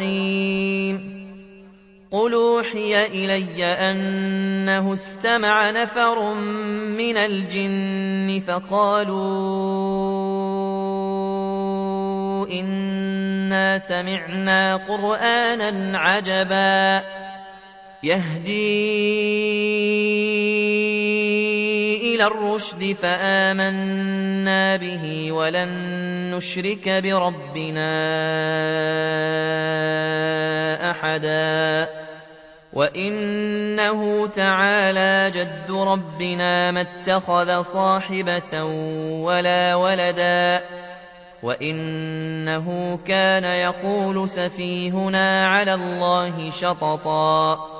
الرحيم. قل اوحي إلي أنه استمع نفر من الجن فقالوا إنا سمعنا قرآنا عجبا يهدي إلى الرشد فآمنا به ولن نشرك بربنا أحدا. وإنه تعالى جد ربنا ما اتخذ صاحبة ولا ولدا. وإنه كان يقول سفيهنا على الله شططا.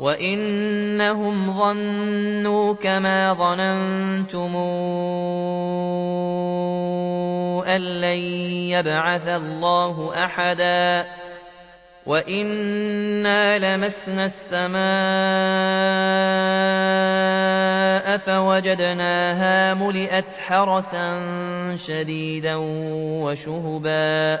وَإِنَّهُمْ ظَنُّوا كَمَا ظَنَنتُمْ أَن لَّن يَبْعَثَ اللَّهُ أَحَدًا وَإِنَّا لَمَسْنَا السَّمَاءَ فَوَجَدْنَاهَا مُلِئَتْ حَرَسًا شَدِيدًا وَشُهُبًا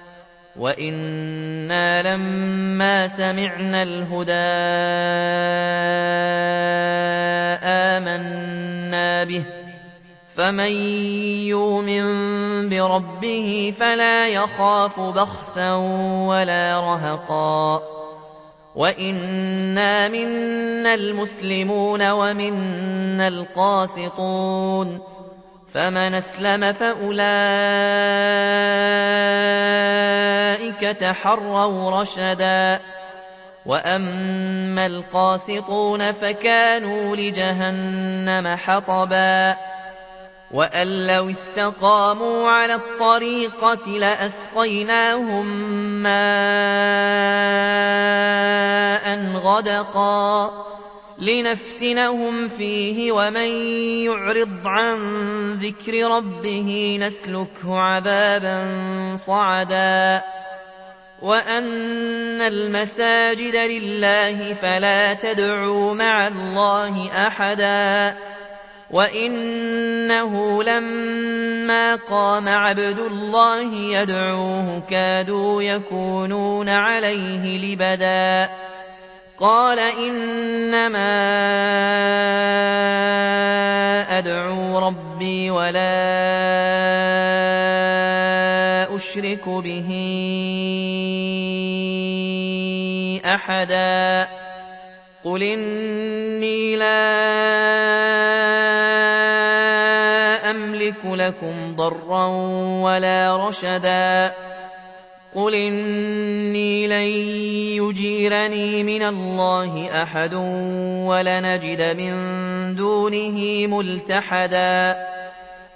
وَإِنَّا لَمَّا سَمِعْنَا الْهُدَىٰ آمَنَّا بِهِ ۖ فَمَن يُؤْمِن بِرَبِّهِ فَلَا يَخَافُ بَخْسًا وَلَا رَهَقًا وَإِنَّا مِنَّا الْمُسْلِمُونَ وَمِنَّا الْقَاسِطُونَ فَمَنْ أَسْلَمَ فَأُولَٰئِكَ تَحَرَّوْا رَشَدًا وَأَمَّا الْقَاسِطُونَ فَكَانُوا لِجَهَنَّمَ حَطَبًا وَأَن لَّوِ اسْتَقَامُوا عَلَى الطَّرِيقَةِ لَأَسْقَيْنَاهُم مَّاءً غَدَقًا لِّنَفْتِنَهُمْ فِيهِ ۚ وَمَن يُعْرِضْ عَن ذِكْرِ رَبِّهِ نَسْلُكْهُ عَذَابًا صَعَدًا وَأَنَّ الْمَسَاجِدَ لِلَّهِ فَلَا تَدْعُوا مَعَ اللَّهِ أَحَدًا وَإِنَّهُ لَمَّا قَامَ عَبْدُ اللَّهِ يَدْعُوهُ كَادُوا يَكُونُونَ عَلَيْهِ لِبَدًا قَالَ إِنَّمَا أَدْعُو رَبِّي وَلَا أُشْرِكُ بِهِ أَحَدًا. قُلْ إِنِّي لَا أَمْلِكُ لَكُمْ ضَرًّا وَلَا رَشَدًا. قُلْ إِنِّي لَن يُجِيرَنِي مِنَ اللَّهِ أَحَدٌ وَلَنْ أَجِدَ مِن دُونِهِ مُلْتَحَدًا.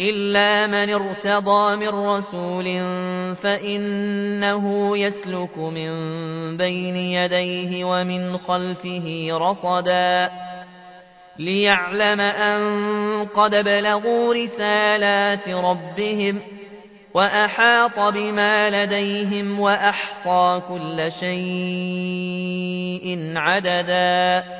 إِلَّا مَنِ ارْتَضَىٰ مِن رَّسُولٍ فَإِنَّهُ يَسْلُكُ مِن بَيْنِ يَدَيْهِ وَمِنْ خَلْفِهِ رَصَدًا لِّيَعْلَمَ أَن قَدْ بَلَغُوا رِسَالَاتِ رَبِّهِمْ وَأَحَاطَ بِمَا لَدَيْهِمْ وَأَحْصَىٰ كُلَّ شَيْءٍ عَدَدًا